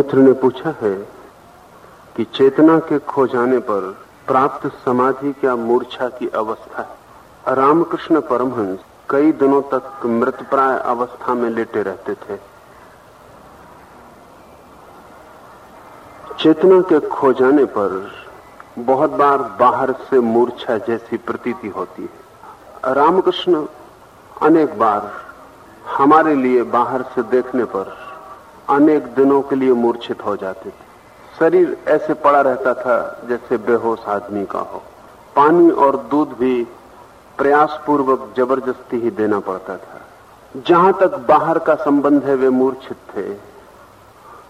मित्र ने पूछा है कि चेतना के खो जाने पर प्राप्त समाधि क्या मूर्छा की अवस्था है? रामकृष्ण परमहंस कई दिनों तक मृतप्राय अवस्था में लेटे रहते थे। चेतना के खो जाने पर बहुत बार बाहर से मूर्छा जैसी प्रतीति होती है। रामकृष्ण अनेक बार हमारे लिए बाहर से देखने पर अनेक दिनों के लिए मूर्छित हो जाते थे। शरीर ऐसे पड़ा रहता था जैसे बेहोश आदमी का हो। पानी और दूध भी प्रयास पूर्वक ज़बरदस्ती ही देना पड़ता था। जहाँ तक बाहर का संबंध है वे मूर्छित थे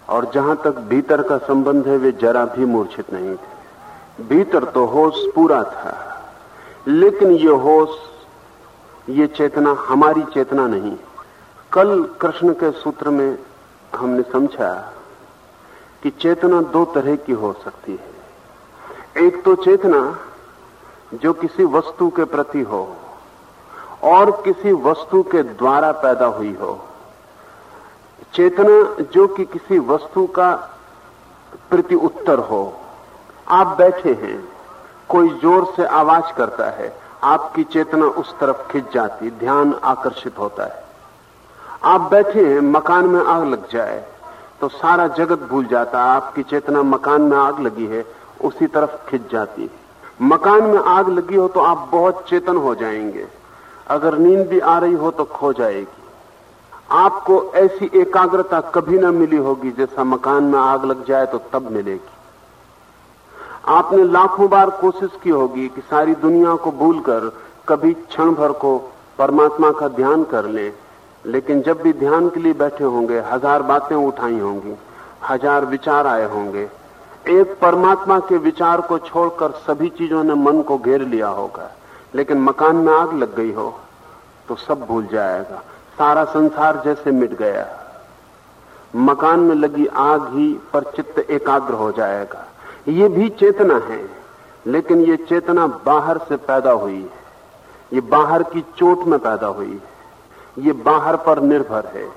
और जहाँ तक भीतर का संबंध है वे जरा भी मूर्छित नहीं थे। भीतर तो होश पूरा था, लेकिन ये होश, ये चेतना हमारी चेतना नहीं। कल कृष्ण के सूत्र में हमने समझा कि चेतना दो तरह की हो सकती है। एक तो चेतना जो किसी वस्तु के प्रति हो और किसी वस्तु के द्वारा पैदा हुई हो। चेतना जो कि किसी वस्तु का प्रति उत्तर हो। आप बैठे हैं, कोई ज़ोर से आवाज़ करता है, आपकी चेतना उस तरफ़ खिंच जाती, ध्यान आकर्षित होता है। आप बैठे हैं, मकान में आग लग जाए तो सारा जगत भूल जाता है। आपकी चेतना मकान में आग लगी है, उसी तरफ़ खिंच जाती है। मकान में आग लगी हो तो आप बहुत चेतन हो जाएँगे। अगर नींद भी आ रही हो तो खो जाएगी। आपको ऐसी एकाग्रता कभी ना मिली होगी जैसा मकान में आग लग जाए तो तब मिलेगी। आपने लाखों बार कोशिश की होगी कि सारी दुनिया को भूलकर कभी क्षण भर को परमात्मा का ध्यान कर लें लेकिन जब भी ध्यान के लिए बैठे होंगे, हज़ार बातें उठाई होंगी, हज़ार विचार आए होंगे, एक परमात्मा के विचार को छोड़कर सभी चीज़ों ने मन को घेर लिया होगा, लेकिन मकान में आग लग गई हो तो सब भूल जाएगा। सारा संसार जैसे मिट गया। मकान में लगी आग ही पर चित्त एकाग्र हो जाएगा। ये भी चेतना है, लेकिन ये चेतना बाहर से पैदा हुई है। ये बाहर की चोट में पैदा हुई है। ये बाहर पर निर्भर है।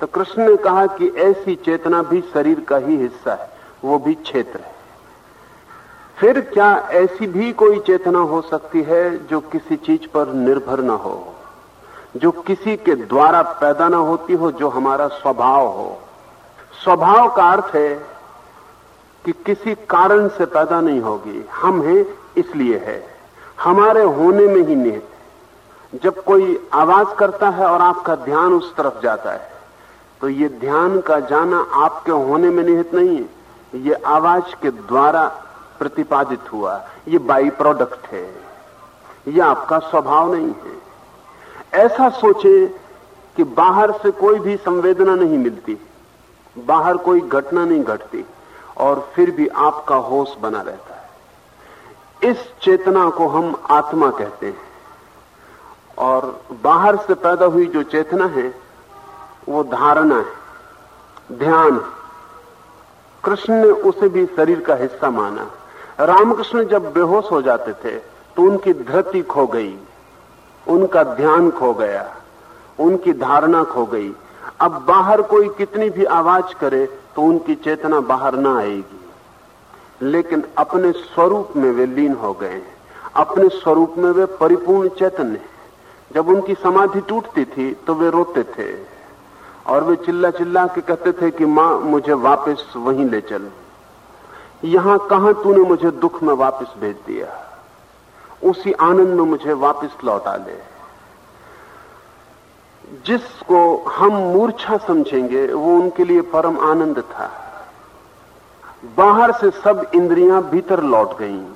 तो कृष्ण ने कहा कि ऐसी चेतना भी शरीर का ही हिस्सा है, वो भी क्षेत्र है। फिर क्या ऐसी भी कोई चेतना हो सकती है जो किसी चीज़ पर निर्भर न हो? जो किसी के द्वारा पैदा ना होती हो, जो हमारा स्वभाव हो? स्वभाव का अर्थ है कि किसी कारण से पैदा नहीं होगी। हम हैं इसलिए है। हमारे होने में ही निहित। जब कोई आवाज़ करता है और आपका ध्यान उस तरफ़ जाता है तो ये ध्यान का जाना आपके होने में निहित नहीं है। ये आवाज़ के द्वारा प्रतिपादित हुआ। ये बाई प्रोडक्ट है। ये आपका स्वभाव नहीं है। ऐसा सोचे कि बाहर से कोई भी संवेदना नहीं मिलती। बाहर कोई घटना नहीं घटती और फिर भी आपका होश बना रहता है। इस चेतना को हम आत्मा कहते हैं। और बाहर से पैदा हुई जो चेतना है, वो धारणा है, ध्यान कृष्ण ने उसे भी शरीर का हिस्सा माना। रामकृष्ण जब बेहोश हो जाते थे तो उनकी धरती खो गई, उनका ध्यान खो गया, उनकी धारणा खो गई। अब बाहर कोई कितनी भी आवाज़ करे तो उनकी चेतना बाहर ना आएगी। लेकिन अपने स्वरूप में वे लीन हो गए हैं। अपने स्वरूप में वे परिपूर्ण चेतन चैतन्य जब उनकी समाधि टूटती थी तो वे रोते थे। और वे चिल्ला चिल्ला के कहते थे कि, माँ, मुझे वापस वहीं ले चल। यहाँ कहा तूने मुझे दुख में वापस भेज दिया? उसी आनंद में मुझे वापस लौटा ले। जिसको हम मूर्छा समझेंगे, वो उनके लिए परम आनंद था। बाहर से सब इंद्रियाँ भीतर लौट गईं।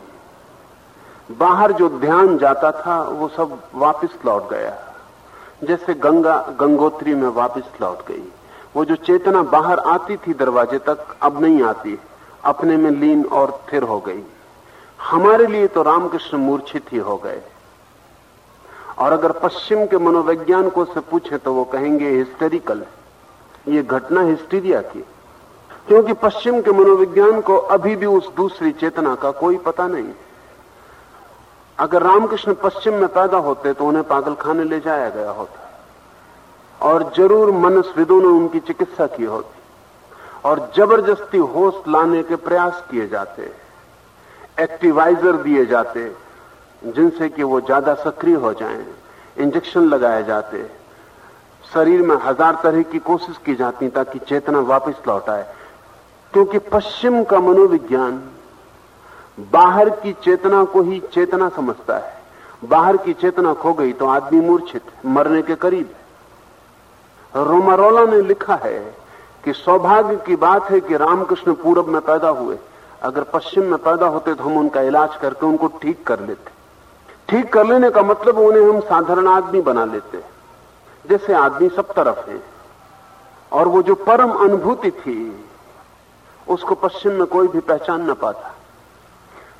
बाहर जो ध्यान जाता था, वो सब वापस लौट गया। जैसे गंगा, गंगोत्री में वापस लौट गई। वो जो चेतना बाहर आती थी दरवाजे तक, अब नहीं आती। अपने में लीन और स्थिर हो गई। हमारे लिए तो रामकृष्ण मूर्छित ही हो गए। और अगर पश्चिम के मनोवैज्ञानिकों से पूछे तो वो कहेंगे हिस्टेरिकल ये घटना हिस्टीरिया की। क्योंकि पश्चिम के मनोविज्ञान को अभी भी उस दूसरी चेतना का कोई पता नहीं। है अगर रामकृष्ण पश्चिम में पैदा होते तो उन्हें पागल खाने ले जाया गया होता। और ज़रूर मनस्विदों ने उनकी चिकित्सा की होती। और ज़बरदस्ती होश लाने के प्रयास किए जाते एक्टिवाइजर दिए जाते जिनसे कि वो ज़्यादा सक्रिय हो जाएँ, इंजेक्शन लगाए जाते। शरीर में हज़ार तरह की कोशिश की जाती ताकि चेतना वापस लौट आए। क्योंकि पश्चिम का मनोविज्ञान बाहर की चेतना को ही चेतना समझता है। बाहर की चेतना खो गई तो आदमी मूर्छित, मरने के करीब है। रोमारोला ने लिखा है कि सौभाग्य की बात है कि रामकृष्ण पूरब में पैदा हुए। अगर पश्चिम में पैदा होते तो हम उनका इलाज करके उनको ठीक कर लेते। ठीक कर लेने का मतलब उन्हें हम साधारण आदमी बना लेते जैसे आदमी सब तरफ़ है। और वो जो परम अनुभूति थी, उसको पश्चिम में कोई भी पहचान न पाता।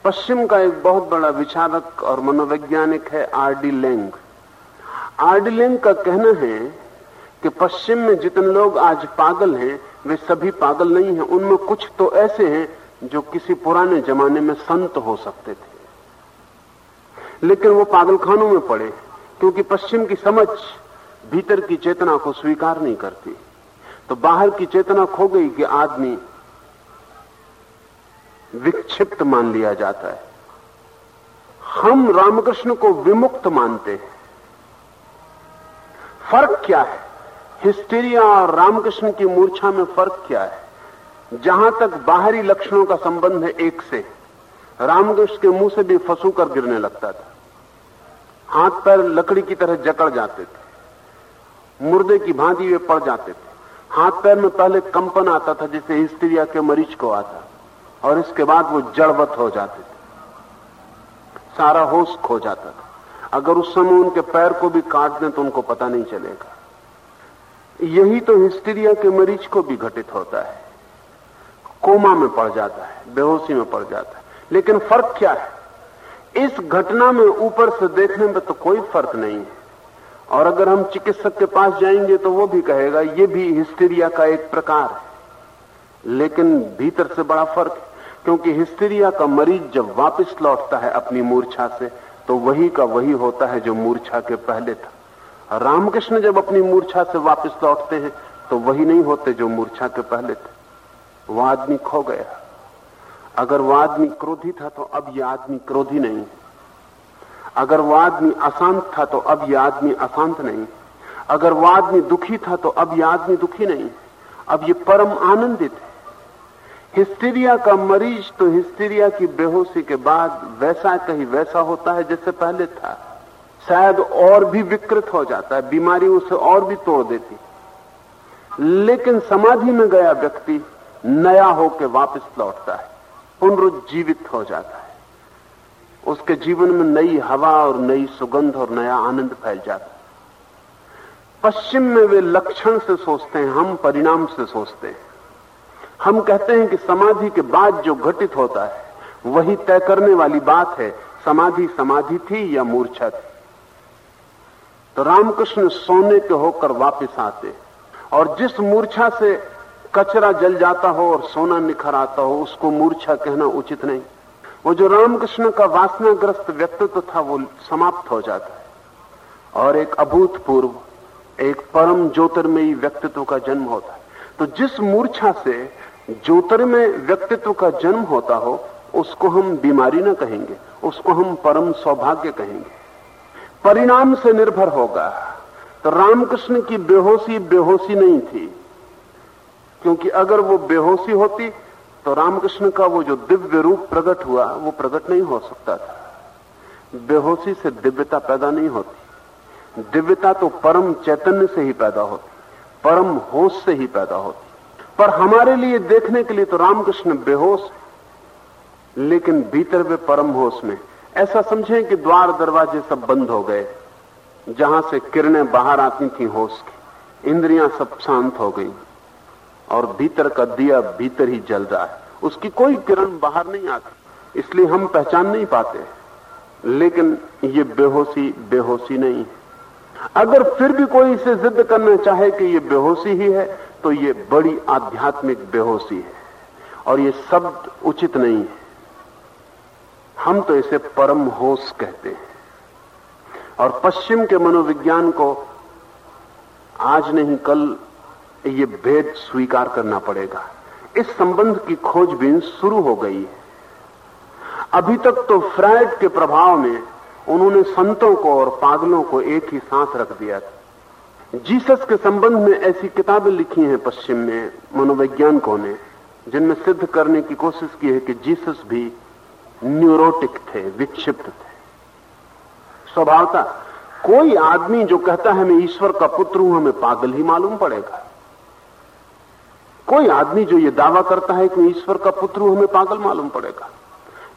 पश्चिम का एक बहुत बड़ा विचारक और मनोवैज्ञानिक है R D Laing. R D Laing का कहना है कि पश्चिम में जितने लोग आज पागल हैं, वे सभी पागल नहीं हैं। उनमें कुछ तो ऐसे हैं जो किसी पुराने जमाने में संत हो सकते थे। लेकिन वो पागलखानों में पड़े, क्योंकि पश्चिम की समझ भीतर की चेतना को स्वीकार नहीं करती। तो बाहर की चेतना खो गई कि आदमी विक्षिप्त मान लिया जाता है। हम रामकृष्ण को विमुक्त मानते हैं। फ़र्क क्या है? हिस्टीरिया और रामकृष्ण की मूर्छा में फ़र्क क्या है? जहाँ तक बाहरी लक्षणों का संबंध है एक से, रामकृष्ण के मुँह से भी फंसू कर गिरने लगता था। हाथ पैर लकड़ी की तरह जकड़ जाते थे। मुर्दे की भांति वे पड़ जाते थे। हाथ पैर में पहले कंपन आता था जिसे हिस्टीरिया के मरीज़ को आता और इसके बाद वो जड़वत हो जाते थे। सारा होश खो जाता था। अगर उस समय उनके पैर को भी काट दें तो उनको पता नहीं चलेगा। यही तो हिस्टीरिया के मरीज़ को भी घटित होता है। कोमा में पड़ जाता है, बेहोशी में पड़ जाता है। लेकिन फ़र्क क्या है? इस घटना में ऊपर से देखने में तो कोई फ़र्क नहीं है। और अगर हम चिकित्सक के पास जाएँगे तो वो भी कहेगा, ये भी हिस्टीरिया का एक प्रकार है। लेकिन भीतर से बड़ा फ़र्क है। क्योंकि हिस्टीरिया का मरीज़ जब वापस लौटता है अपनी मूर्छा से तो वही का वही होता है जो मूर्छा के पहले था। रामकृष्ण जब अपनी मूर्छा से वापस लौटते हैं तो वही नहीं होते जो मूर्छा के पहले थे। वह आदमी खो गया। अगर वह आदमी क्रोधी था तो अब ये आदमी क्रोधी नहीं अगर वह आदमी अशांत था तो अब ये आदमी अशांत नहीं अगर वह आदमी दुखी था तो अब यह आदमी दुखी नहीं अब ये परम आनंदित है। हिस्टीरिया का मरीज़ तो हिस्टीरिया की बेहोशी के बाद वैसा कहीं वैसा होता है जैसे पहले था। शायद और भी विकृत हो जाता है बीमारी उसे और भी तोड़ देती। लेकिन समाधि में गया व्यक्ति नया होकर वापस लौटता है, पुनरुज्जीवित हो जाता है। उसके जीवन में नई हवा और नई सुगंध और नया आनंद फैल जाता है। पश्चिम में वे लक्षण से सोचते हैं, हम परिणाम से सोचते हैं। हम कहते हैं कि समाधि के बाद जो घटित होता है, वही तय करने वाली बात है, समाधि समाधि थी या मूर्छा थी। तो रामकृष्ण सोने के होकर वापस आते और जिस मूर्छा से कचरा जल जाता हो और सोना निखर आता हो, उसको मूर्छा कहना उचित नहीं। वो जो रामकृष्ण का वासनाग्रस्त व्यक्तित्व था, वो समाप्त हो जाता है। और एक अभूतपूर्व, एक परम ज्योतिर्मयी व्यक्तित्व का जन्म होता है। तो जिस मूर्छा से ज्योतिर्मय व्यक्तित्व का जन्म होता हो, उसको हम बीमारी न कहेंगे, उसको हम परम सौभाग्य कहेंगे। परिणाम से निर्भर होगा। तो रामकृष्ण की बेहोशी बेहोशी नहीं थी। क्योंकि अगर वो बेहोशी होती तो रामकृष्ण का वो जो दिव्य रूप प्रकट हुआ, वो प्रकट नहीं हो सकता था। बेहोशी से दिव्यता पैदा नहीं होती। दिव्यता तो परम चैतन्य से ही पैदा होती, परम होश से ही पैदा होती। पर हमारे लिए देखने के लिए तो रामकृष्ण बेहोश लेकिन भीतर वे परम होश में ऐसा समझें कि द्वार दरवाजे सब बंद हो गए, जहाँ से किरणें बाहर आती थी होश की। इंद्रियाँ सब शांत हो गई, और भीतर का दिया भीतर ही जल रहा है। उसकी कोई किरण बाहर नहीं आती, इसलिए हम पहचान नहीं पाते। लेकिन ये बेहोशी बेहोशी नहीं है। अगर फिर भी कोई इसे जिद करना चाहे कि ये बेहोशी ही है तो ये बड़ी आध्यात्मिक बेहोशी है और ये शब्द उचित नहीं है। हम तो इसे परम होश कहते हैं। और पश्चिम के मनोविज्ञान को आज नहीं, कल ये भेद स्वीकार करना पड़ेगा। इस संबंध की खोजबीन शुरू हो गई है। अभी तक तो फ्राइड के प्रभाव में उन्होंने संतों को और पागलों को एक ही साथ रख दिया था। जीसस के संबंध में ऐसी किताबें लिखी हैं पश्चिम में मनोवैज्ञानिकों ने जिनमें सिद्ध करने की कोशिश की है कि जीसस भी न्यूरोटिक थे, विक्षिप्त थे। स्वभावता, कोई आदमी जो कहता है, मैं ईश्वर का पुत्र हूँ, हमें पागल ही मालूम पड़ेगा। कोई आदमी जो ये दावा करता है कि मैं ईश्वर का पुत्र हूँ, हमें पागल मालूम पड़ेगा।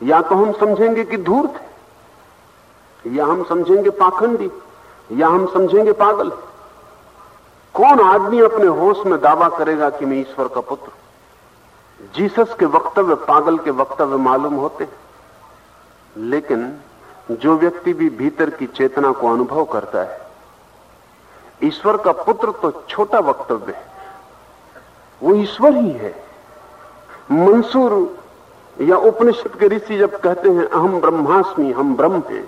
या तो हम समझेंगे कि धूर्त है, या हम समझेंगे पाखंडी, या हम समझेंगे पागल कौन आदमी अपने होश में दावा करेगा कि मैं ईश्वर का पुत्र जीसस के वक्तव्य पागल के वक्तव्य मालूम होते लेकिन जो व्यक्ति भी भीतर की चेतना को अनुभव करता है, ईश्वर का पुत्र तो छोटा वक्तव्य है। वो ईश्वर ही है। मंसूर या उपनिषद के ऋषि जब कहते हैं, अहम ब्रह्मास्मि, हम ब्रह्म हैं।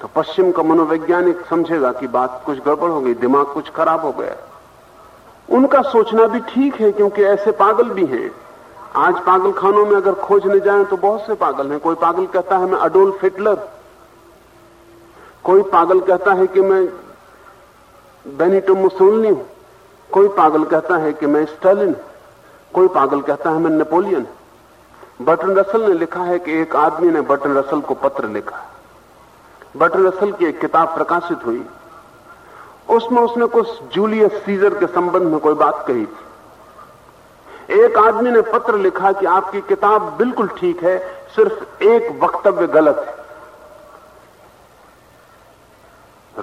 तो पश्चिम का मनोवैज्ञानिक समझेगा कि बात कुछ गड़बड़ हो गई, दिमाग कुछ खराब हो गया। उनका सोचना भी ठीक है, क्योंकि ऐसे पागल भी हैं। आज पागल खानों में अगर खोजने जाएँ तो बहुत से पागल हैं। कोई पागल कहता है, मैं अडोल्फ हिटलर। कोई पागल कहता है कि, मैं बेनिटो मुसोलनी हूँ। कोई पागल कहता है कि, मैं स्टालिन कोई पागल कहता है, मैं नेपोलियन बटन रसल ने लिखा है कि एक आदमी ने बटन रसल को पत्र लिखा। बटन रसल की एक किताब प्रकाशित हुई। उसमें उसने कुछ जूलियस सीजर के संबंध में कोई बात कही थी। एक आदमी ने पत्र लिखा कि आपकी किताब बिल्कुल ठीक है, सिर्फ़ एक वक्तव्य गलत है।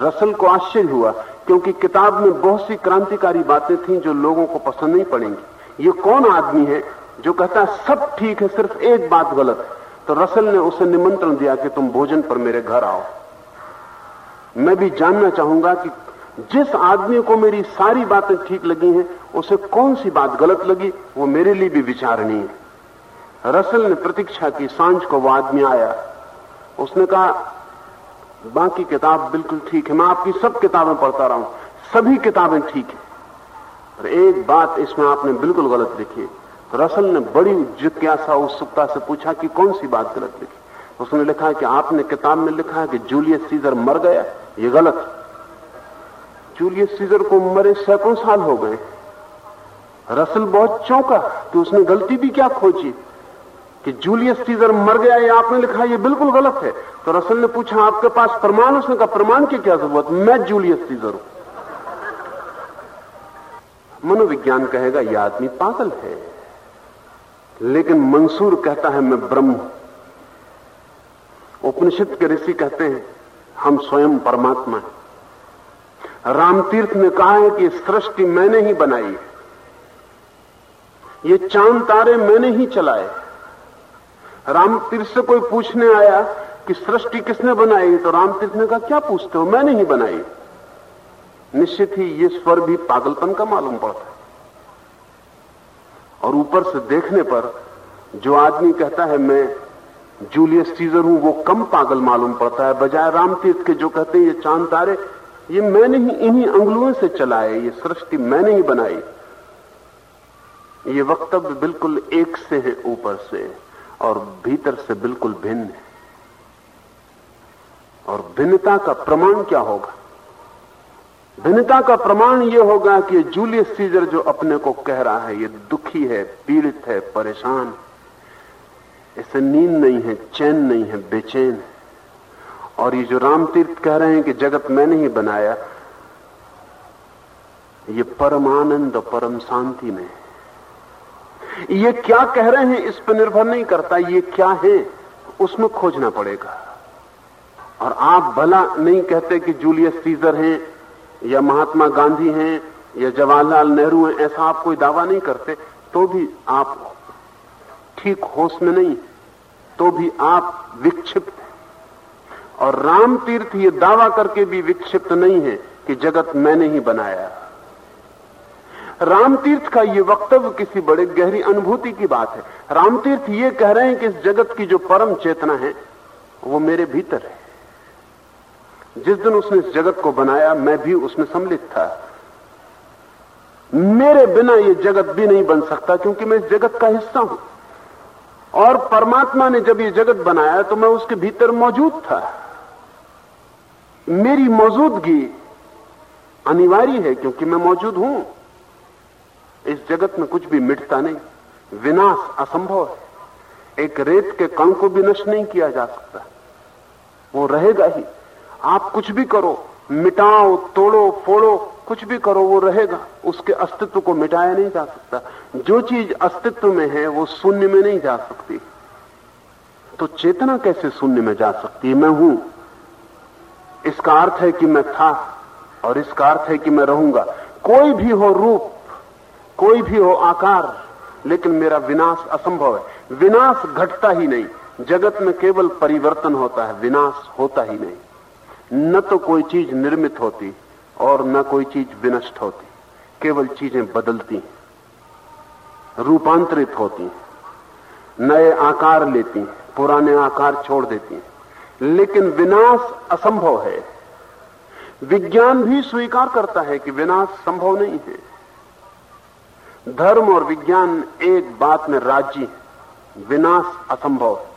रसल को आश्चर्य हुआ, क्योंकि किताब में बहुत सी क्रांतिकारी बातें थीं जो लोगों को पसंद नहीं पड़ेंगी। ये कौन आदमी है जो कहता है, सब ठीक है, सिर्फ़ एक बात गलत है तो रसल ने उसे निमंत्रण दिया कि तुम भोजन पर मेरे घर आओ। मैं भी जानना चाहूँगा कि जिस आदमी को मेरी सारी बातें ठीक लगी हैं, उसे कौन सी बात गलत लगी, वो मेरे लिए भी विचारणी है। रसल ने प्रतीक्षा की, साँझ को वो आदमी आया। उसने कहा, बाकी किताब बिल्कुल ठीक है, मैं आपकी सब किताबें पढ़ता रहा हूँ, सभी किताबें ठीक है और एक बात इसमें आपने बिल्कुल गलत लिखी है। रसल ने बड़ी जिज्ञासा, उत्सुकता से पूछा कि कौन सी बात गलत लिखी? उसने लिखा कि आपने किताब में लिखा है कि जूलियस सीजर मर गया। ये गलत। जूलियस सीजर को मरे सैकड़ों साल हो गए। रसल बहुत चौंका कि उसने गलती भी क्या खोजी? कि जूलियस सीजर मर गया, ये आपने लिखा, ये बिल्कुल गलत है। तो रसल ने पूछा, आपके पास प्रमाण उसने कहा, प्रमाण की क्या ज़रूरत? मैं जूलियस सीजर हूँ। मनोविज्ञान कहेगा यह आदमी पागल है। लेकिन मंसूर कहता है, मैं ब्रह्म उपनिषद के ऋषि कहते हैं, हम स्वयं परमात्मा हैं। रामतीर्थ ने कहा है कि सृष्टि मैंने ही बनाई है। ये चाँद तारे मैंने ही चलाए। रामतीर्थ से कोई पूछने आया कि सृष्टि किसने बनाई तो रामतीर्थ ने कहा, क्या पूछते हो? मैंने ही बनाई। निश्चित ही ये स्वर भी पागलपन का मालूम पड़ता है। और ऊपर से देखने पर जो आदमी कहता है, मैं जूलियस सीजर हूँ, वो कम पागल मालूम पड़ता है। बजाय रामतीर्थ के जो कहते हैं, ये चाँद तारे, ये मैंने ही इन्हीं अंगुलों से चलाए, ये सृष्टि मैंने ही बनाई। ये वक्तव्य बिल्कुल एक से है ऊपर से और भीतर से बिल्कुल भिन्न है। और भिन्नता का प्रमाण क्या होगा? भिन्नता का प्रमाण यह होगा कि जूलियस सीजर जो अपने को कह रहा है, ये दुखी है, पीड़ित है, परेशान। इसे नींद नहीं है, चैन नहीं है, बेचैन है। और ये जो रामतीर्थ कह रहे हैं कि जगत मैंने ही बनाया, ये परम आनंद परम शांति में ये क्या कह रहे हैं, इस पर निर्भर नहीं करता, ये क्या है, उसमें खोजना पड़ेगा। और आप भला नहीं कहते कि जूलियस सीजर हैं या महात्मा गांधी हैं, या जवाहरलाल नेहरू हैं, ऐसा आप कोई दावा नहीं करते तो भी आप ठीक होश में नहीं तो भी आप विक्षिप्त और राम तीर्थ ये दावा करके भी विक्षिप्त नहीं है कि जगत मैंने ही बनाया रामतीर्थ का ये वक्तव्य किसी बड़े गहरी अनुभूति की बात है। रामतीर्थ ये कह रहे हैं कि इस जगत की जो परम चेतना है, वो मेरे भीतर है। जिस दिन उसने इस जगत को बनाया, मैं भी उसमें सम्मिलित था। मेरे बिना यह जगत भी नहीं बन सकता, क्योंकि मैं इस जगत का हिस्सा हूँ। और परमात्मा ने जब यह जगत बनाया तो मैं उसके भीतर मौजूद था। मेरी मौजूदगी अनिवार्य है, क्योंकि मैं मौजूद हूँ। इस जगत में कुछ भी मिटता नहीं। विनाश असंभव है। एक रेत के कण को भी नष्ट नहीं किया जा सकता। वो रहेगा ही। आप कुछ भी करो, मिटाओ, तोड़ो, फोड़ो, कुछ भी करो, वो रहेगा। उसके अस्तित्व को मिटाया नहीं जा सकता। जो चीज़ अस्तित्व में है, वो शून्य में नहीं जा सकती। तो चेतना कैसे शून्य में जा सकती है? मैं हूँ। इसका अर्थ है कि मैं था, और इसका अर्थ है कि मैं रहूँगा। कोई भी हो रूप, कोई भी हो आकार, लेकिन मेरा विनाश असंभव है। विनाश घटता ही नहीं। जगत में केवल परिवर्तन होता है, विनाश होता ही नहीं। न तो कोई चीज़ निर्मित होती और न कोई चीज़ विनष्ट होती, केवल चीज़ें बदलती, रूपांतरित होती, नए आकार लेती, पुराने आकार छोड़ देती। लेकिन विनाश असंभव है। विज्ञान भी स्वीकार करता है कि विनाश संभव नहीं है। धर्म और विज्ञान एक बात में राज़ी विनाश असंभव है।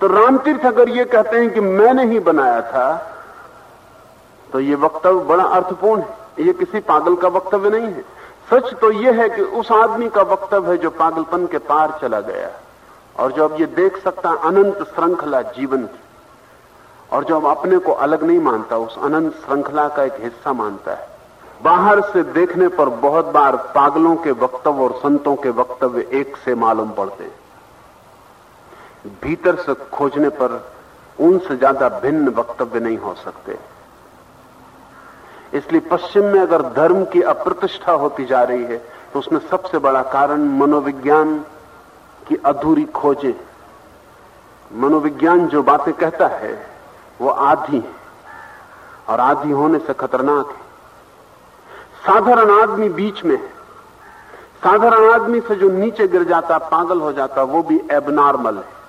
तो रामतीर्थ अगर ये कहते हैं कि मैंने ही बनाया था तो ये वक्तव्य बड़ा अर्थपूर्ण है। ये किसी पागल का वक्तव्य नहीं है। सच तो यह है कि उस आदमी का वक्तव्य है जो पागलपन के पार चला गया और जो अब ये देख सकता अनंत श्रृंखला जीवन की और जो अब अपने को अलग नहीं मानता, उस अनंत श्रृंखला का एक हिस्सा मानता है। बाहर से देखने पर बहुत बार पागलों के वक्तव्य और संतों के वक्तव्य एक से मालूम पड़ते हैं। भीतर से खोजने पर उनसे ज़्यादा भिन्न वक्तव्य नहीं हो सकते। इसलिए पश्चिम में अगर धर्म की अप्रतिष्ठा होती जा रही है तो उसमें सबसे बड़ा कारण मनोविज्ञान की अधूरी खोजें। मनोविज्ञान जो बातें कहता है, वो आधी है और आधी होने से खतरनाक है। साधारण आदमी बीच में है। साधारण आदमी से जो नीचे गिर जाता, पागल हो जाता, वो भी एबनॉर्मल है।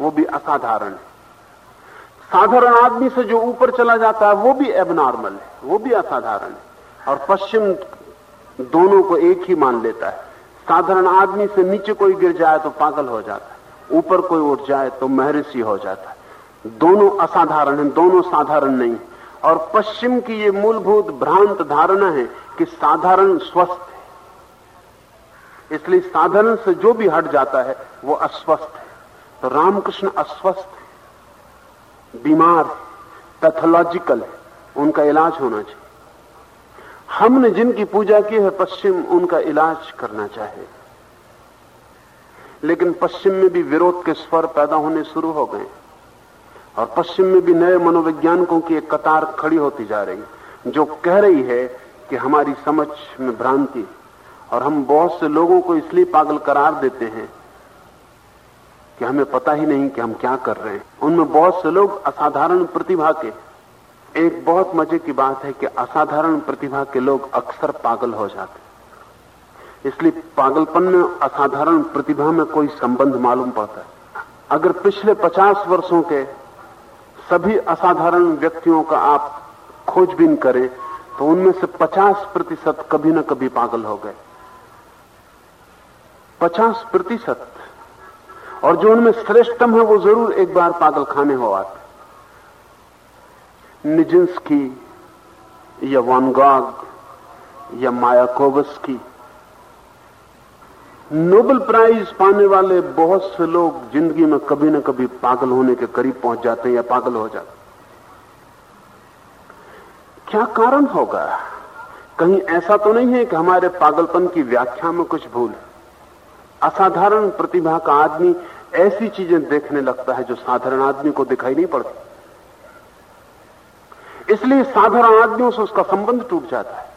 वो भी असाधारण है। साधारण आदमी से जो ऊपर चला जाता है, वो भी एबनॉर्मल है, वो भी असाधारण है। और पश्चिम दोनों को एक ही मान लेता है। साधारण आदमी से नीचे कोई गिर जाए तो पागल हो जाता है। ऊपर कोई उठ जाए तो महर्षि हो जाता है। दोनों असाधारण है, दोनों साधारण नहीं। और पश्चिम की ये मूलभूत भ्रांत धारणा है कि साधारण स्वस्थ है। इसलिए साधारण से जो भी हट जाता है, वो अस्वस्थ है। रामकृष्ण अस्वस्थ है, बीमार है पैथोलॉजिकल है, उनका इलाज होना चाहिए। हमने जिनकी पूजा की है, पश्चिम उनका इलाज करना चाहे। लेकिन पश्चिम में भी विरोध के स्वर पैदा होने शुरू हो गए। और पश्चिम में भी नए मनोवैज्ञानिकों की एक कतार खड़ी होती जा रही जो कह रही है कि हमारी समझ में भ्रांति और हम बहुत से लोगों को इसलिए पागल करार देते हैं कि हमें पता ही नहीं कि हम क्या कर रहे हैं। उनमें बहुत से लोग असाधारण प्रतिभा के। एक बहुत मज़े की बात है कि असाधारण प्रतिभा के लोग अक्सर पागल हो जाते इसलिए पागलपन में असाधारण प्रतिभा में कोई संबंध मालूम पड़ता है। अगर पिछले पचास वर्षों के सभी असाधारण व्यक्तियों का आप खोजबीन करें तो उनमें से 50 प्रतिशत कभी न कभी पागल हो गए। 50 प्रतिशत और जो उनमें श्रेष्ठतम है, वो ज़रूर एक बार पागल खाने हो आते। निजिंस्की, या वानगाग, या मायाकोवस की नोबेल प्राइज पाने वाले बहुत से लोग ज़िंदगी में कभी ना कभी पागल होने के करीब पहुँच जाते हैं या पागल हो जाते क्या कारण होगा? कहीं ऐसा तो नहीं है कि हमारे पागलपन की व्याख्या में कुछ भूल असाधारण प्रतिभा का आदमी ऐसी चीज़ें देखने लगता है जो साधारण आदमी को दिखाई नहीं पड़ती। इसलिए साधारण आदमियों से उसका संबंध टूट जाता है।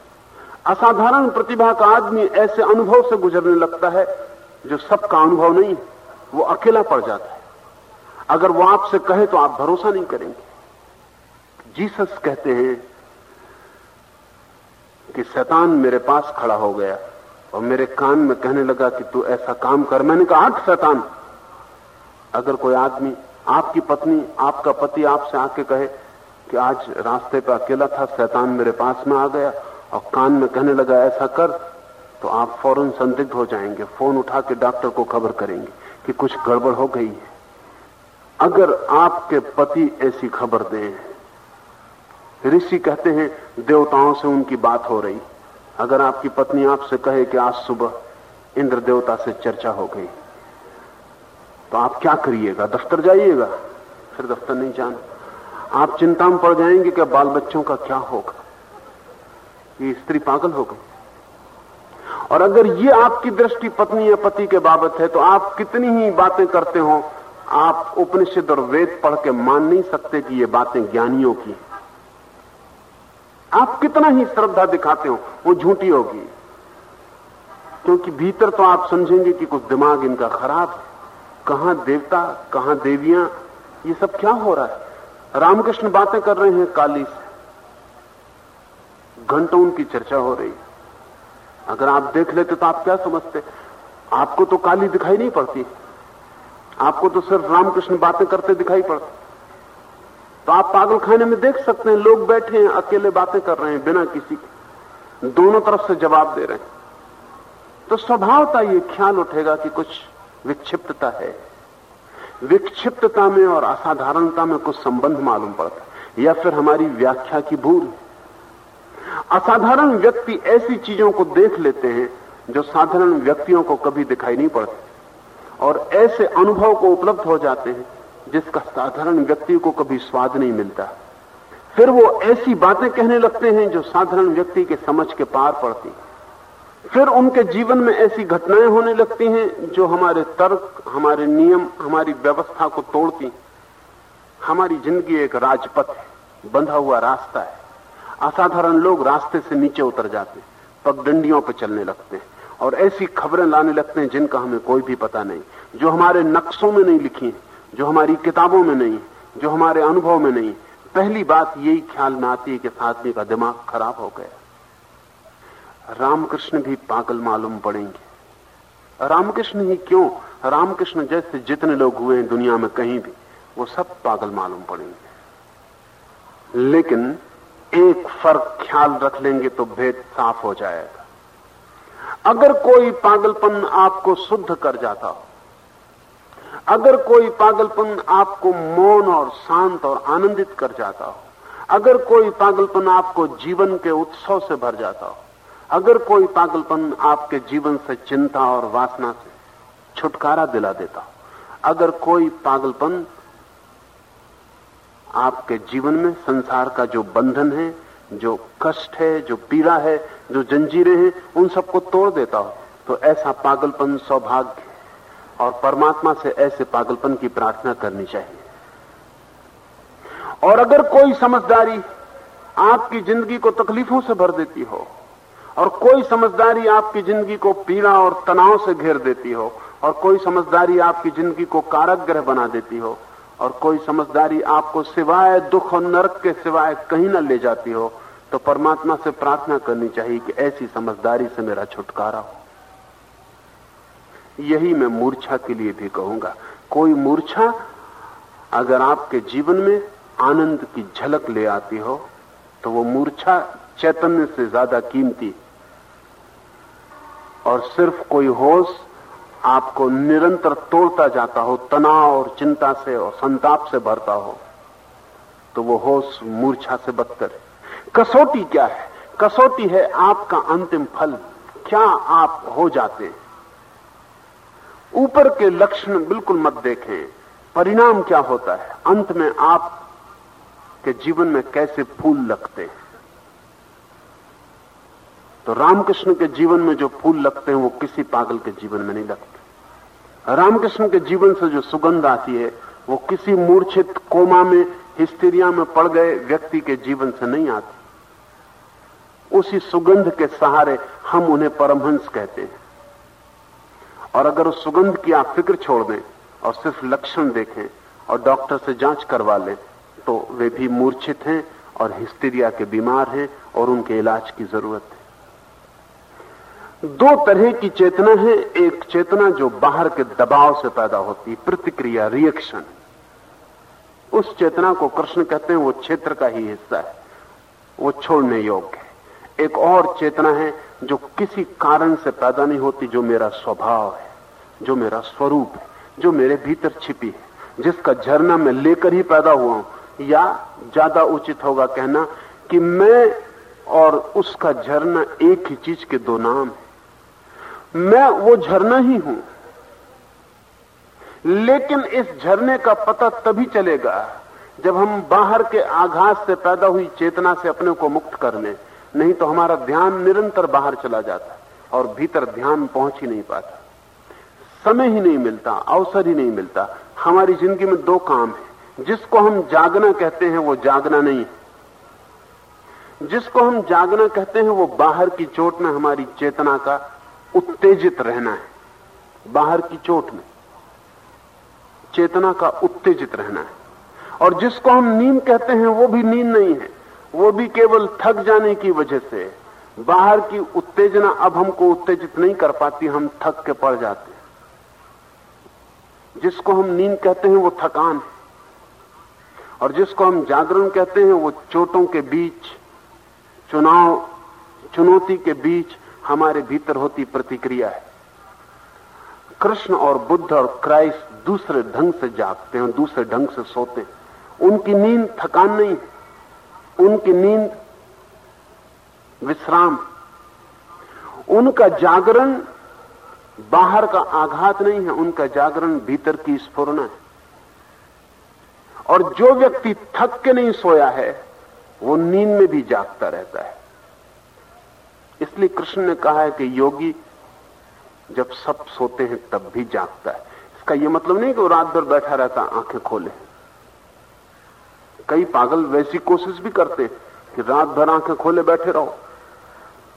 असाधारण प्रतिभा का आदमी ऐसे अनुभव से गुजरने लगता है जो सबका अनुभव नहीं है, वो अकेला पड़ जाता है। अगर वो आपसे कहे तो आप भरोसा नहीं करेंगे। जीसस कहते हैं कि शैतान मेरे पास खड़ा हो गया और मेरे कान में कहने लगा कि तू ऐसा काम कर। मैंने कहा आठ शैतान अगर कोई आदमी आपकी पत्नी, आपका पति आपसे आके कहे कि आज रास्ते पर अकेला था, शैतान मेरे पास में आ गया और कान में कहने लगा, ऐसा कर तो आप फ़ौरन संदिग्ध हो जाएँगे। फ़ोन उठा के डॉक्टर को खबर करेंगे कि कुछ गड़बड़ हो गई है। अगर आपके पति ऐसी खबर दें, ऋषि कहते हैं, देवताओं से उनकी बात हो रही। अगर आपकी पत्नी आपसे कहे कि आज सुबह इंद्र देवता से चर्चा हो गई तो आप क्या करिएगा? दफ्तर जाइएगा। फिर दफ्तर नहीं जाना। आप चिंता में पड़ जाएँगे कि बाल बच्चों का क्या होगा। ये स्त्री पागल हो गई। और अगर ये आपकी दृष्टि पत्नी या पति के बाबत है तो आप कितनी ही बातें करते हो, आप उपनिषद और वेद पढ़ के मान नहीं सकते कि ये बातें ज्ञानियों की आप कितना ही श्रद्धा दिखाते हो, वो झूठी होगी। क्योंकि भीतर तो आप समझेंगे कि कुछ दिमाग इनका खराब है। कहाँ देवता, कहाँ देवियाँ, ये सब क्या हो रहा है? रामकृष्ण बातें कर रहे हैं काली से। घंटों उनकी चर्चा हो रही अगर आप देख लेते तो आप क्या समझते? आपको तो काली दिखाई नहीं पड़ती। आपको तो सिर्फ़ रामकृष्ण बातें करते दिखाई पड़ते। तो आप पागल खाने में देख सकते हैं, लोग बैठे हैं, अकेले बातें कर रहे हैं, बिना किसी के। दोनों तरफ़ से जवाब दे रहे हैं। तो स्वभावता ये ख्याल उठेगा कि कुछ विक्षिप्तता है। विक्षिप्तता में और असाधारणता में कुछ संबंध मालूम पड़ता है, या फिर हमारी व्याख्या की भूल असाधारण व्यक्ति ऐसी चीज़ों को देख लेते हैं, जो साधारण व्यक्तियों को कभी दिखाई नहीं पड़ते, और ऐसे अनुभव को उपलब्ध हो जाते हैं, जिसका साधारण व्यक्ति को कभी स्वाद नहीं मिलता। फिर वो ऐसी बातें कहने लगते हैं, जो साधारण व्यक्ति के समझ के पार पड़ती फिर उनके जीवन में ऐसी घटनाएँ होने लगती हैं जो हमारे तर्क, हमारे नियम, हमारी व्यवस्था को तोड़ती हमारी ज़िंदगी एक राजपथ है, बंधा हुआ रास्ता है। असाधारण लोग रास्ते से नीचे उतर जाते हैं, पगडंडियों पर चलने लगते हैं और ऐसी खबरें लाने लगते हैं जिनका हमें कोई भी पता नहीं। जो हमारे नक्शों में नहीं लिखी जो हमारी किताबों में नहीं जो हमारे अनुभव में नहीं पहली बात यही ख्याल में आती है कि आदमी का दिमाग खराब हो गया। रामकृष्ण भी पागल मालूम पड़ेंगे। रामकृष्ण ही क्यों? रामकृष्ण जैसे जितने लोग हुए हैं दुनिया में कहीं भी, वो सब पागल मालूम पड़ेंगे। लेकिन एक फ़र्क ख्याल रख लेंगे तो भेद साफ़ हो जाएगा। अगर कोई पागलपन आपको शुद्ध कर जाता हो, अगर कोई पागलपन आपको मौन और शांत और आनंदित कर जाता हो, अगर कोई पागलपन आपको जीवन के उत्सव से भर जाता हो अगर कोई पागलपन आपके जीवन से चिंता और वासना से छुटकारा दिला देता हो अगर कोई पागलपन आपके जीवन में संसार का जो बंधन है, जो कष्ट है, जो पीड़ा है, जो जंजीरें हैं, उन सबको तोड़ देता हो तो ऐसा पागलपन सौभाग्य और परमात्मा से ऐसे पागलपन की प्रार्थना करनी चाहिए। और अगर कोई समझदारी आपकी ज़िंदगी को तकलीफों से भर देती हो और कोई समझदारी आपकी ज़िंदगी को पीड़ा और तनाव से घेर देती हो, और कोई समझदारी आपकी ज़िंदगी को काराग्रह बना देती हो, और कोई समझदारी आपको सिवाय दुख और नरक के सिवाय कहीं न ले जाती हो तो परमात्मा से प्रार्थना करनी चाहिए कि ऐसी समझदारी से मेरा छुटकारा हो। यही मैं मूर्छा के लिए भी कहूँगा। कोई मूर्छा अगर आपके जीवन में आनंद की झलक ले आती हो तो वो मूर्छा चैतन्य से ज़्यादा कीमती और सिर्फ़ कोई होश आपको निरंतर तोड़ता जाता हो, तनाव और चिंता से और संताप से भरता हो तो वो होश मूर्छा से बदतर है। कसौटी क्या है? कसौटी है आपका अंतिम फल। क्या आप हो जाते? हैं ऊपर के लक्षण बिल्कुल मत देखें। परिणाम क्या होता है? अंत में आप के जीवन में कैसे फूल लगते हैं? तो रामकृष्ण के जीवन में जो फूल लगते हैं, वो किसी पागल के जीवन में नहीं लगते। रामकृष्ण के जीवन से जो सुगंध आती है, वो किसी मूर्छित कोमा में, हिस्टीरिया में पड़ गए व्यक्ति के जीवन से नहीं आती। उसी सुगंध के सहारे हम उन्हें परमहंस कहते हैं। और अगर उस सुगंध की आप फ़िक्र छोड़ दें और सिर्फ़ लक्षण देखें और डॉक्टर से जाँच करवा लें तो वे भी मूर्छित हैं और हिस्टीरिया के बीमार हैं और उनके इलाज की ज़रूरत है। दो तरह की चेतना है। एक चेतना जो बाहर के दबाव से पैदा होती प्रतिक्रिया रिएक्शन उस चेतना को कृष्ण कहते हैं, वो क्षेत्र का ही हिस्सा है। वो छोड़ने योग्य है। एक और चेतना है जो किसी कारण से पैदा नहीं होती, जो मेरा स्वभाव है, जो मेरा स्वरूप है, जो मेरे भीतर छिपी है, जिसका झरना मैं लेकर ही पैदा हुआ हूँ। या ज़्यादा उचित होगा कहना कि मैं और उसका झरना एक ही चीज़ के दो नाम है। मैं वो झरना ही हूँ। लेकिन इस झरने का पता तभी चलेगा जब हम बाहर के आघात से पैदा हुई चेतना से अपने को मुक्त कर लें। नहीं तो हमारा ध्यान निरंतर बाहर चला जाता और भीतर ध्यान पहुँच ही नहीं पाता। समय ही नहीं मिलता, अवसर ही नहीं मिलता। हमारी ज़िंदगी में दो काम है। जिसको हम जागना कहते हैं, वो जागना नहीं जिसको हम जागना कहते हैं, वो बाहर की चोट में हमारी चेतना का उत्तेजित रहना है, बाहर की चोट में। चेतना का उत्तेजित रहना है। और जिसको हम नींद कहते हैं, वो भी नींद नहीं है। वो भी केवल थक जाने की वजह से। बाहर की उत्तेजना अब हमको उत्तेजित नहीं कर पाती, हम थक के पड़ जाते हैं। जिसको हम नींद कहते हैं, वो थकान है। और जिसको हम जागरण कहते हैं, वो चोटों के बीच, चुनाव, चुनौती के बीच हमारे भीतर होती प्रतिक्रिया है। कृष्ण और बुद्ध और क्राइस्ट दूसरे ढंग से जागते हैं, दूसरे ढंग से सोते हैं। उनकी नींद थकान नहीं है। उनकी नींद विश्राम। उनका जागरण बाहर का आघात नहीं है, उनका जागरण भीतर की स्फुरना है। और जो व्यक्ति थक के नहीं सोया है, वो नींद में भी जागता रहता है। इसलिए कृष्ण ने कहा है कि योगी जब सब सोते हैं, तब भी जागता है। इसका यह मतलब नहीं कि वो रात भर बैठा रहता, आँखें खोले। कई पागल वैसी कोशिश भी करते कि रात भर आँखें खोले बैठे रहो,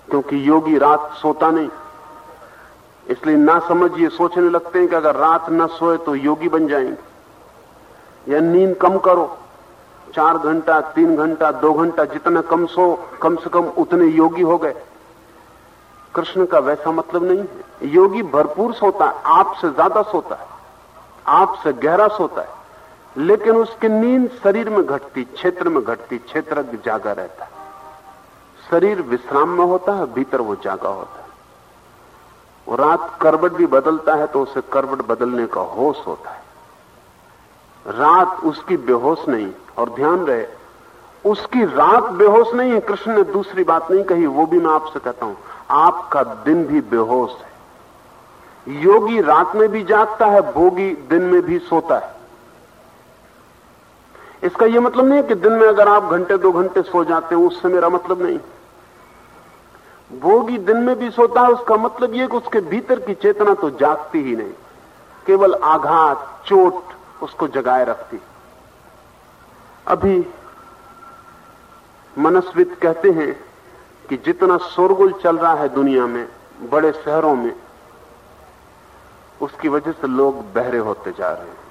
क्योंकि योगी रात सोता नहीं। इसलिए ना समझ, ये सोचने लगते हैं कि अगर रात न सोए तो योगी बन जाएँगे। या नींद कम करो, चार घंटा, तीन घंटा, दो घंटा, जितना कम सो, कम से कम उतने योगी हो गए। कृष्ण का वैसा मतलब नहीं है। योगी भरपूर सोता है, आपसे ज़्यादा सोता है, आपसे गहरा सोता है, लेकिन उसकी नींद शरीर में घटती, क्षेत्र में घटती क्षेत्र जागा रहता है। शरीर विश्राम में होता है, भीतर वो जागा होता है। वो रात करवट भी बदलता है तो उसे करवट बदलने का होश होता है। रात उसकी बेहोश नहीं, और ध्यान रहे, उसकी रात बेहोश नहीं है, कृष्ण ने दूसरी बात नहीं कही, वो भी मैं आपसे कहता हूँ आपका दिन भी बेहोश है। योगी रात में भी जागता है, भोगी दिन में भी सोता है। इसका यह मतलब नहीं है कि दिन में अगर आप घंटे, दो घंटे सो जाते हैं, उससे मेरा मतलब नहीं। भोगी दिन में भी सोता है, उसका मतलब यह कि उसके भीतर की चेतना तो जागती ही नहीं। केवल आघात, चोट उसको जगाए रखती अभी मनस्वित कहते हैं कि जितना शोरगुल चल रहा है दुनिया में, बड़े शहरों में, उसकी वजह से लोग बहरे होते जा रहे हैं।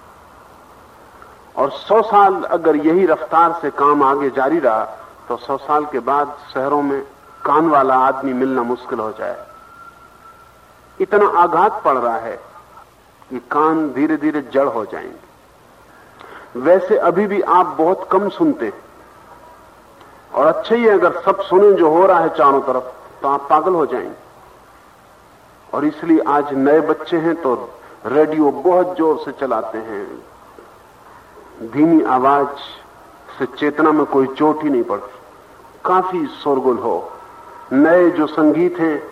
और सौ साल अगर यही रफ्तार से काम आगे जारी रहा तो सौ साल के बाद शहरों में कान वाला आदमी मिलना मुश्किल हो जाए। इतना आघात पड़ रहा है कि कान धीरे धीरे जड़ हो जाएँगे। वैसे अभी भी आप बहुत कम सुनते हैं। और अच्छा ही अगर सब सुने जो हो रहा है चारों तरफ़ तो आप पागल हो जाएँगे। और इसलिए आज नए बच्चे हैं तो रेडियो बहुत ज़ोर से चलाते हैं। धीमी आवाज़ से चेतना में कोई चोट ही नहीं पड़ती। काफ़ी शोरगुल हो। नए जो संगीत हैं,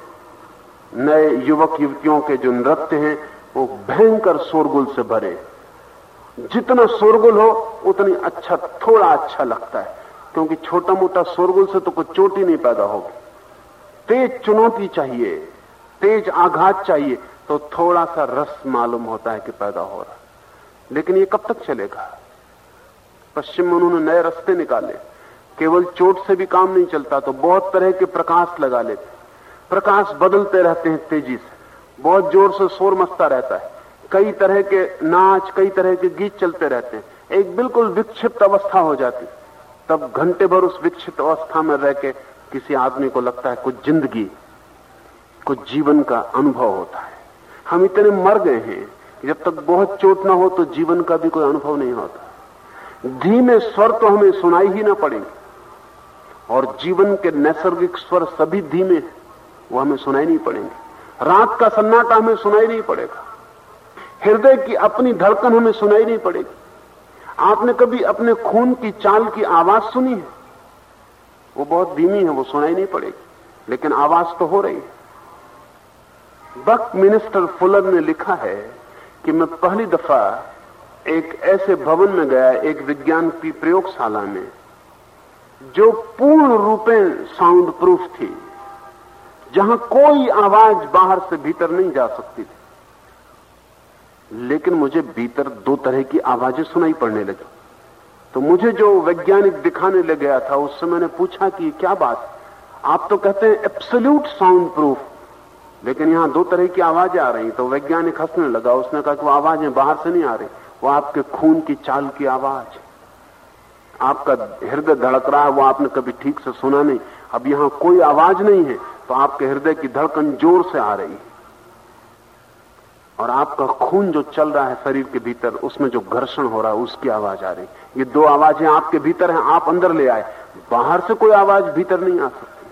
नए युवक युवतियों के जो नृत्य हैं, वो भयंकर शोरगुल से भरे। जितना शोरगुल हो, उतनी अच्छा थोड़ा अच्छा लगता है। क्योंकि छोटा मोटा शोरगुल से तो कुछ चोट ही नहीं पैदा होगी। तेज चुनौती चाहिए, तेज आघात चाहिए तो थोड़ा सा रस मालूम होता है कि पैदा हो रहा लेकिन ये कब तक चलेगा? पश्चिम में उन्होंने नए रास्ते निकाले। केवल चोट से भी काम नहीं चलता तो बहुत तरह के प्रकाश लगा लेते। प्रकाश बदलते रहते हैं तेज़ी से। बहुत ज़ोर से शोर मचता रहता है। कई तरह के नाच, कई तरह के गीत चलते रहते हैं। एक बिल्कुल विक्षिप्त अवस्था हो जाती। तब घंटे भर उस विक्षिप्त अवस्था में रह के किसी आदमी को लगता है कुछ ज़िंदगी, कुछ जीवन का अनुभव होता है। हम इतने मर गए हैं जब तक बहुत चोट ना हो तो जीवन का भी कोई अनुभव नहीं होता। धीमे स्वर तो हमें सुनाई ही ना पड़ेंगे। और जीवन के नैसर्गिक स्वर सभी धीमे वो हमें सुनाई नहीं पड़ेंगे। रात का सन्नाटा हमें सुनाई नहीं पड़ेगा। हृदय की अपनी धड़कन हमें सुनाई नहीं पड़ेगी। आपने कभी अपने खून की चाल की आवाज़ सुनी है? वो बहुत धीमी है, वो सुनाई नहीं पड़ेगी, लेकिन आवाज़ तो हो रही है। बक मिनिस्टर फुलर ने लिखा है कि मैं पहली दफ़ा एक ऐसे भवन में गया, एक विज्ञान की प्रयोगशाला में, जो पूर्ण रूपे साउंड प्रूफ थी, जहाँ कोई आवाज़ बाहर से भीतर नहीं जा सकती थी। लेकिन मुझे भीतर दो तरह की आवाज़ें सुनाई पड़ने लगी। तो मुझे जो वैज्ञानिक दिखाने लग गया था, उससे मैंने पूछा कि क्या बात? आप तो कहते हैं एब्सोल्यूट साउंड प्रूफ लेकिन यहाँ दो तरह की आवाज़ें आ रही तो वैज्ञानिक हंसने लगा। उसने कहा कि वो आवाज़ें बाहर से नहीं आ रही। वो आपके खून की चाल की आवाज़ आपका हृदय धड़क रहा है। वो आपने कभी ठीक से सुना नहीं। अब यहाँ कोई आवाज़ नहीं है। तो आपके हृदय की धड़कन ज़ोर से आ रही है। और आपका खून जो चल रहा है शरीर के भीतर, उसमें जो घर्षण हो रहा है, उसकी आवाज़ आ रही। ये दो आवाज़ें आपके भीतर हैं, आप अंदर ले आए। बाहर से कोई आवाज़ भीतर नहीं आ सकती।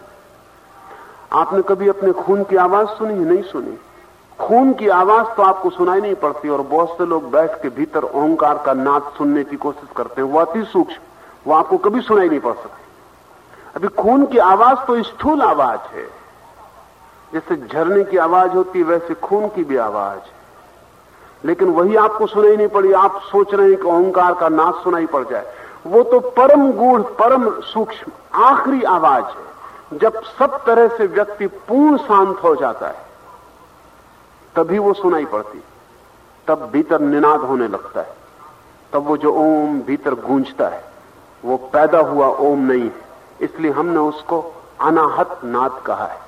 आपने कभी अपने खून की आवाज़ सुनी है? नहीं सुनी। खून की आवाज़ तो आपको सुनाई नहीं पड़ती, और बहुत से लोग बैठ के भीतर ओंकार का नाद सुनने की कोशिश करते हैं। वो अति सूक्ष्म, वो आपको कभी सुनाई नहीं पड़ सकती। अभी खून की आवाज़ तो स्थूल आवाज़ है। जैसे झरने की आवाज़ होती है, वैसे खून की भी आवाज़ है। लेकिन वही आपको सुनाई नहीं पड़ी, आप सोच रहे हैं कि ओंकार का नाद सुनाई पड़ जाए। वो तो परम गूढ़, परम सूक्ष्म, आखिरी आवाज़ है। जब सब तरह से व्यक्ति पूर्ण शांत हो जाता है, तभी वो सुनाई पड़ती। तब भीतर निनाद होने लगता है। तब वो जो ओम भीतर गूंजता है, वो पैदा हुआ ओम नहीं है। इसलिए हमने उसको अनाहत नाद कहा है।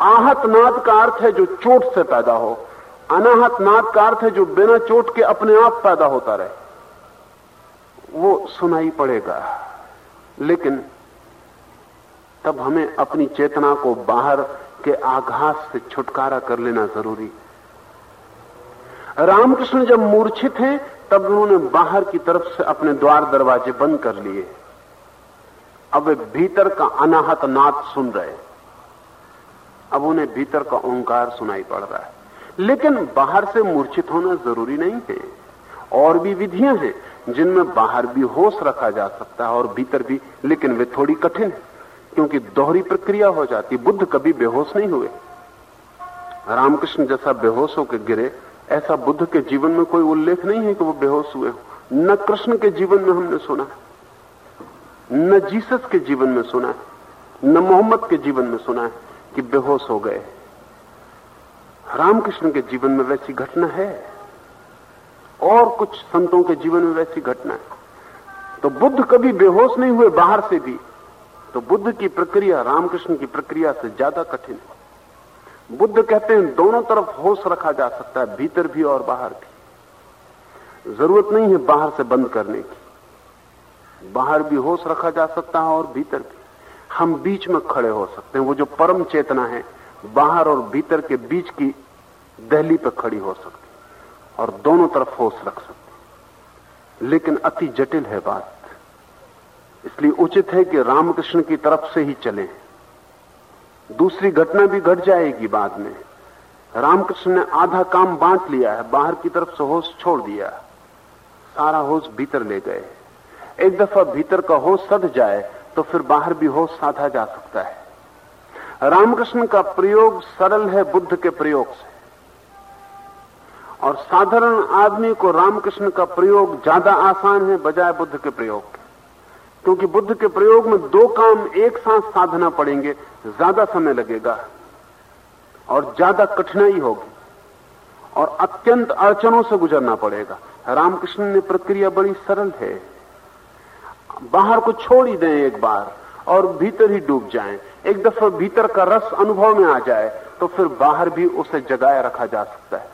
आहत नाद का अर्थ है जो चोट से पैदा हो। अनाहत नाद का अर्थ है जो बिना चोट के अपने आप पैदा होता रहे। वो सुनाई पड़ेगा। लेकिन तब हमें अपनी चेतना को बाहर के आघात से छुटकारा कर लेना ज़रूरी। रामकृष्ण जब मूर्छित हैं, तब उन्होंने बाहर की तरफ़ से अपने द्वार दरवाजे बंद कर लिए। अब वे भीतर का अनाहत नाद सुन रहे अब उन्हें भीतर का ओंकार सुनाई पड़ रहा है। लेकिन बाहर से मूर्छित होना ज़रूरी नहीं है। और भी विधियाँ हैं, जिनमें बाहर भी होश रखा जा सकता है और भीतर भी, लेकिन वे थोड़ी कठिन है, क्योंकि दोहरी प्रक्रिया हो जाती बुद्ध कभी बेहोश नहीं हुए। रामकृष्ण जैसा बेहोश होकर गिरे, ऐसा बुद्ध के जीवन में कोई उल्लेख नहीं है कि वो बेहोश हुए हो। न कृष्ण के जीवन में हमने सुना है, न जीसस के जीवन में सुना है, न मोहम्मद के जीवन में सुना है। कि बेहोश हो गए। रामकृष्ण के जीवन में वैसी घटना है और कुछ संतों के जीवन में वैसी घटना है। तो बुद्ध कभी बेहोश नहीं हुए बाहर से भी। तो बुद्ध की प्रक्रिया रामकृष्ण की प्रक्रिया से ज़्यादा कठिन है। बुद्ध कहते हैं, दोनों तरफ़ होश रखा जा सकता है, भीतर भी और बाहर भी। ज़रूरत नहीं है बाहर से बंद करने की। बाहर भी होश रखा जा सकता है और भीतर भी। हम बीच में खड़े हो सकते हैं। वो जो परम चेतना है, बाहर और भीतर के बीच की दहली पर खड़ी हो सकती और दोनों तरफ़ होश रख सकती लेकिन अति जटिल है बात। इसलिए उचित है कि रामकृष्ण की तरफ़ से ही चले। दूसरी घटना भी घट जाएगी बाद में। रामकृष्ण ने आधा काम बांट लिया है, बाहर की तरफ़ से होश छोड़ दिया। सारा होश भीतर ले गए। एक दफ़ा भीतर का होश सद जाए तो फिर बाहर भी होश साधा जा सकता है। रामकृष्ण का प्रयोग सरल है बुद्ध के प्रयोग से। और साधारण आदमी को रामकृष्ण का प्रयोग ज़्यादा आसान है बजाय बुद्ध के प्रयोग के। क्योंकि बुद्ध के प्रयोग में दो काम एक साथ साधना पड़ेंगे, ज़्यादा समय लगेगा और ज़्यादा कठिनाई होगी और अत्यंत अड़चनों से गुजरना पड़ेगा। रामकृष्ण ने प्रक्रिया बड़ी सरल है। बाहर को छोड़ ही दें एक बार और भीतर ही डूब जाएँ। एक दफ़ा भीतर का रस अनुभव में आ जाए तो फिर बाहर भी उसे जगाए रखा जा सकता है।